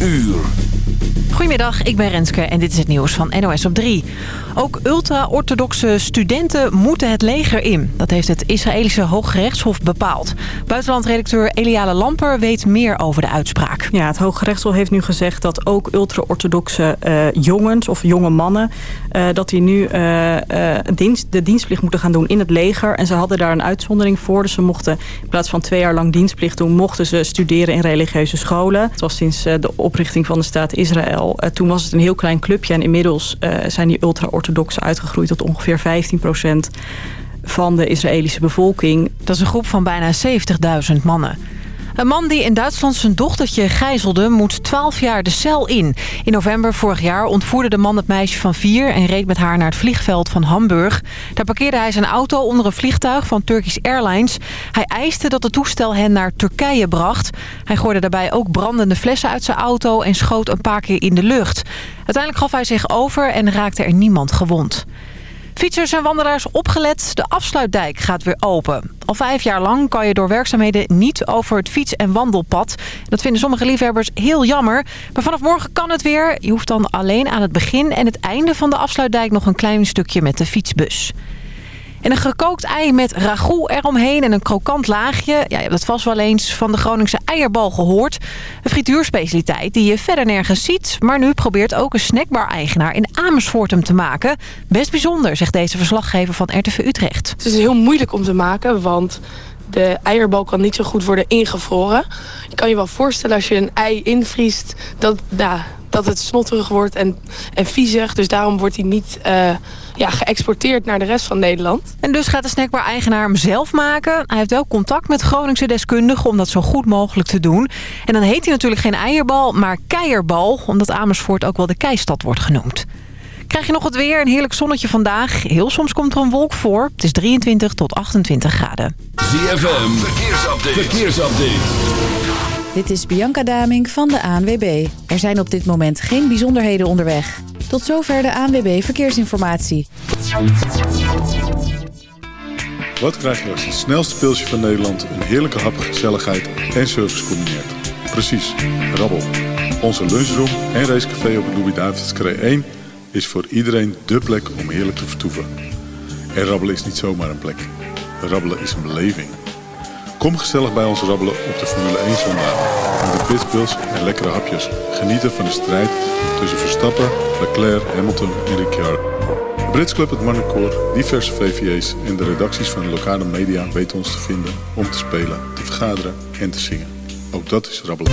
uur. Goedemiddag, ik ben Renske en dit is het nieuws van NOS op 3. Ook ultra-orthodoxe studenten moeten het leger in. Dat heeft het Israëlische Hooggerechtshof bepaald. Buitenlandredacteur Eliale Lamper weet meer over de uitspraak. Ja, het Hooggerechtshof heeft nu gezegd dat ook ultra-orthodoxe uh, jongens of jonge mannen... Uh, dat die nu uh, dienst, de dienstplicht moeten gaan doen in het leger. En ze hadden daar een uitzondering voor. Dus ze mochten in plaats van twee jaar lang dienstplicht doen... mochten ze studeren in religieuze scholen. Het was sinds de oprichting van de staat Israël uh, toen was het een heel klein clubje. En inmiddels uh, zijn die ultra-orthodoxen uitgegroeid tot ongeveer 15 procent van de Israëlische bevolking. Dat is een groep van bijna 70.000 mannen. Een man die in Duitsland zijn dochtertje gijzelde moet 12 jaar de cel in. In november vorig jaar ontvoerde de man het meisje van vier... en reed met haar naar het vliegveld van Hamburg. Daar parkeerde hij zijn auto onder een vliegtuig van Turkish Airlines. Hij eiste dat het toestel hen naar Turkije bracht. Hij gooide daarbij ook brandende flessen uit zijn auto... en schoot een paar keer in de lucht. Uiteindelijk gaf hij zich over en raakte er niemand gewond. Fietsers en wandelaars opgelet, de afsluitdijk gaat weer open. Al vijf jaar lang kan je door werkzaamheden niet over het fiets- en wandelpad. Dat vinden sommige liefhebbers heel jammer. Maar vanaf morgen kan het weer. Je hoeft dan alleen aan het begin en het einde van de afsluitdijk nog een klein stukje met de fietsbus. En een gekookt ei met ragout eromheen en een krokant laagje. Ja, je hebt dat vast wel eens van de Groningse eierbal gehoord. Een frituurspecialiteit die je verder nergens ziet. Maar nu probeert ook een snackbar-eigenaar in Amersfoort hem te maken. Best bijzonder, zegt deze verslaggever van RTV Utrecht. Het is heel moeilijk om te maken, want de eierbal kan niet zo goed worden ingevroren. Je kan je wel voorstellen als je een ei invriest... dat, nou, dat het snotterig wordt en, en viezig. Dus daarom wordt hij niet... Uh, ja, geëxporteerd naar de rest van Nederland. En dus gaat de snackbar-eigenaar hem zelf maken. Hij heeft wel contact met Groningse deskundigen om dat zo goed mogelijk te doen. En dan heet hij natuurlijk geen eierbal, maar keierbal. Omdat Amersfoort ook wel de keistad wordt genoemd. Krijg je nog het weer, een heerlijk zonnetje vandaag. Heel soms komt er een wolk voor. Het is 23 tot 28 graden. ZFM, verkeersupdate. verkeersupdate. Dit is Bianca Daming van de ANWB. Er zijn op dit moment geen bijzonderheden onderweg. Tot zover de ANWB Verkeersinformatie. Wat krijg je als het snelste pilsje van Nederland... een heerlijke hap, gezelligheid en service combineert? Precies, rabbel. Onze lunchroom en racecafé op de Louis-David's 1... is voor iedereen dé plek om heerlijk te vertoeven. En rabbelen is niet zomaar een plek. Rabbelen is een beleving. Kom gezellig bij ons rabbelen op de Formule 1 zondag. Met de pitbulls en lekkere hapjes. Genieten van de strijd tussen Verstappen, Leclerc, Hamilton en Ricciardo. Brits Club, het Marnecoor, diverse VVA's en de redacties van de lokale media weten ons te vinden om te spelen, te vergaderen en te zingen. Ook dat is rabbelen.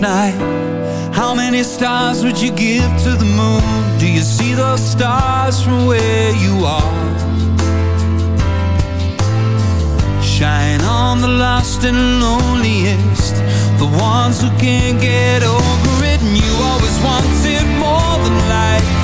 Night How many stars would you give to the moon? Do you see those stars from where you are? Shine on the lost and loneliest The ones who can't get over it And you always wanted more than life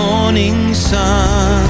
morning sun.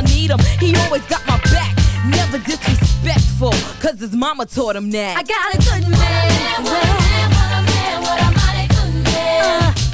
I need him, he always got my back. Never disrespectful, cause his mama taught him that. I got a good man. What a man, what a man, what a mighty good man. a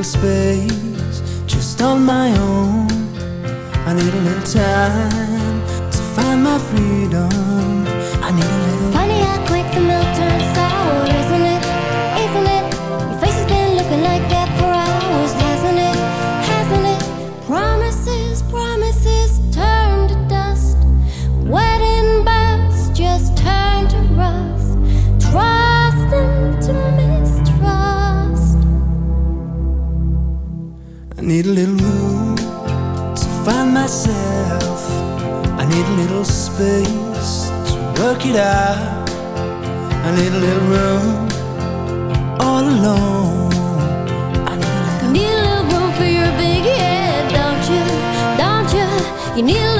little space just on my own. I need a little time to find my freedom. I need a little. Funny how quick the milk turns need a little room to find myself. I need a little space to work it out. I need a little room all alone. You need a little room for your big head, don't you? Don't you? You need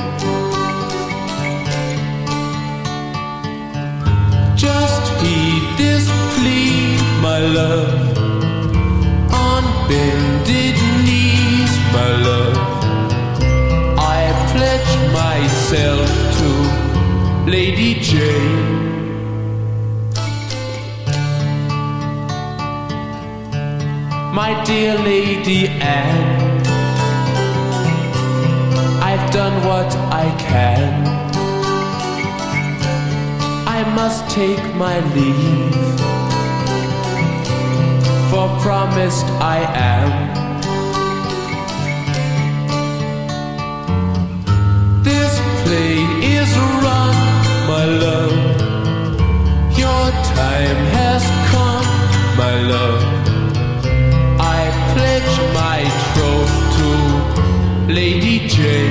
My leave. For promised I am. This play is run, my love. Your time has come, my love. I pledge my troth to Lady Jane.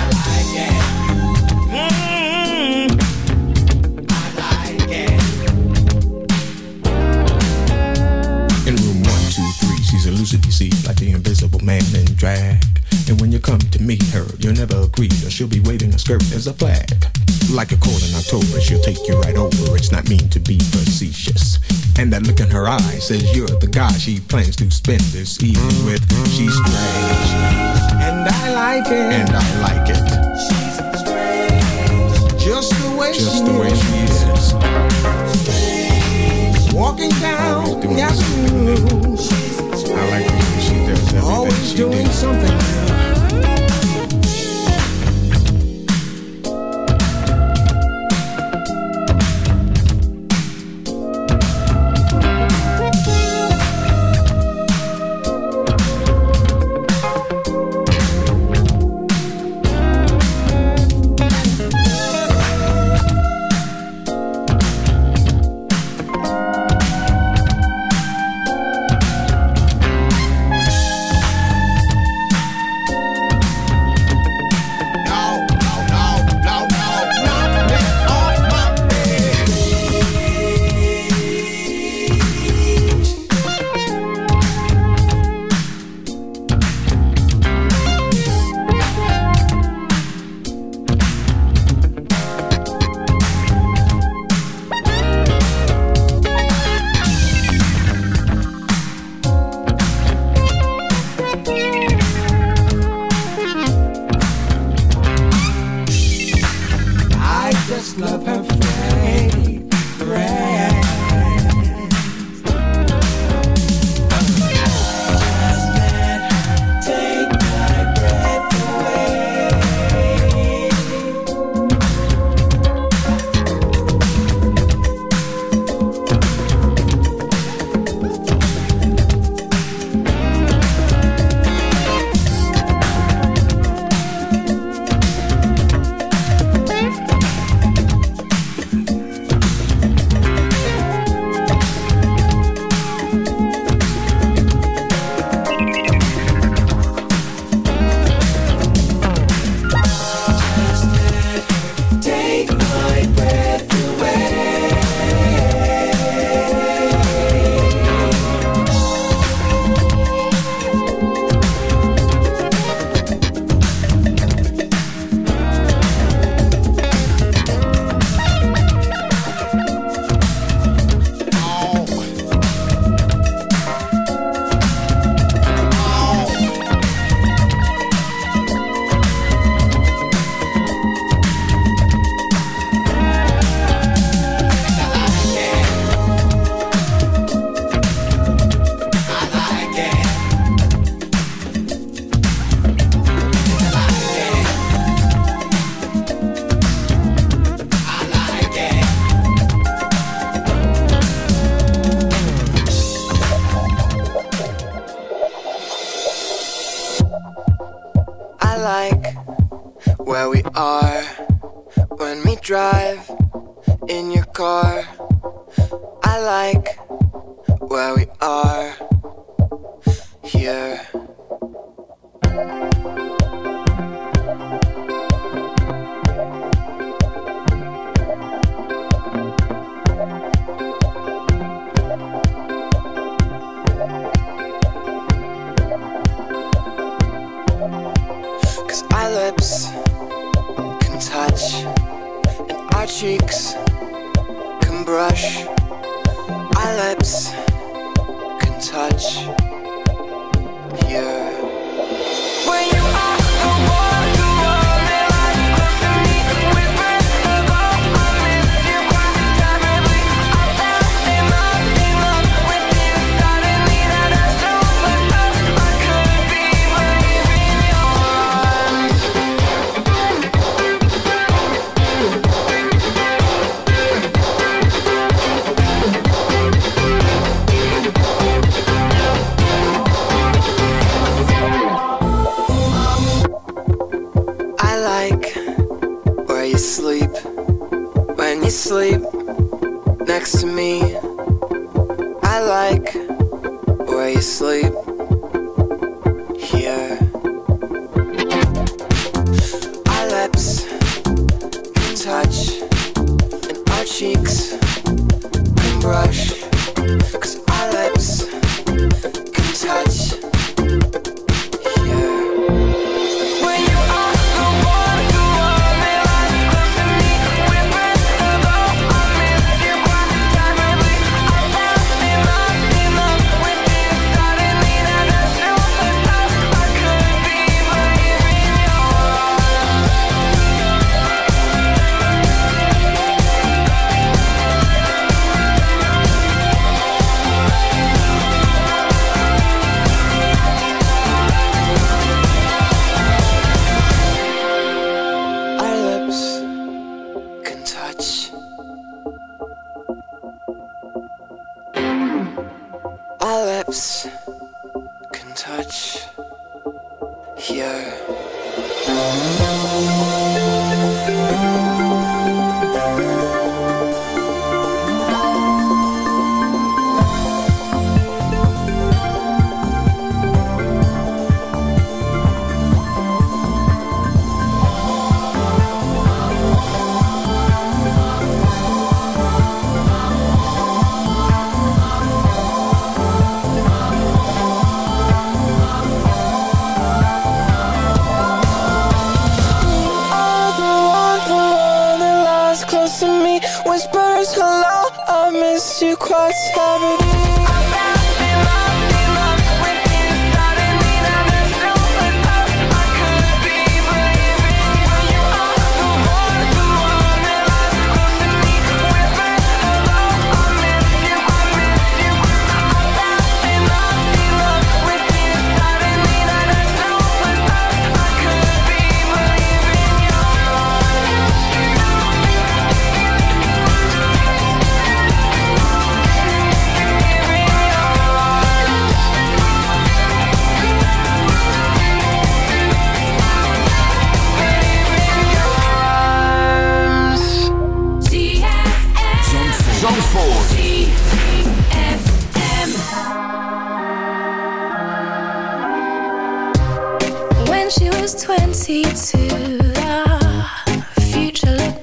You'll never agree, or she'll be waving a skirt as a flag. Like a cold in October, she'll take you right over. It's not mean to be facetious. And that look in her eye says you're the guy she plans to spend this evening with. She's strange. And I like it. And I like it. She's strange. Just the way Just she the way is. she is. Walking down the avenue. I like the way she does everything Always she doing do. something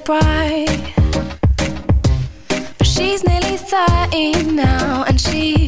But she's nearly 30 now, and she's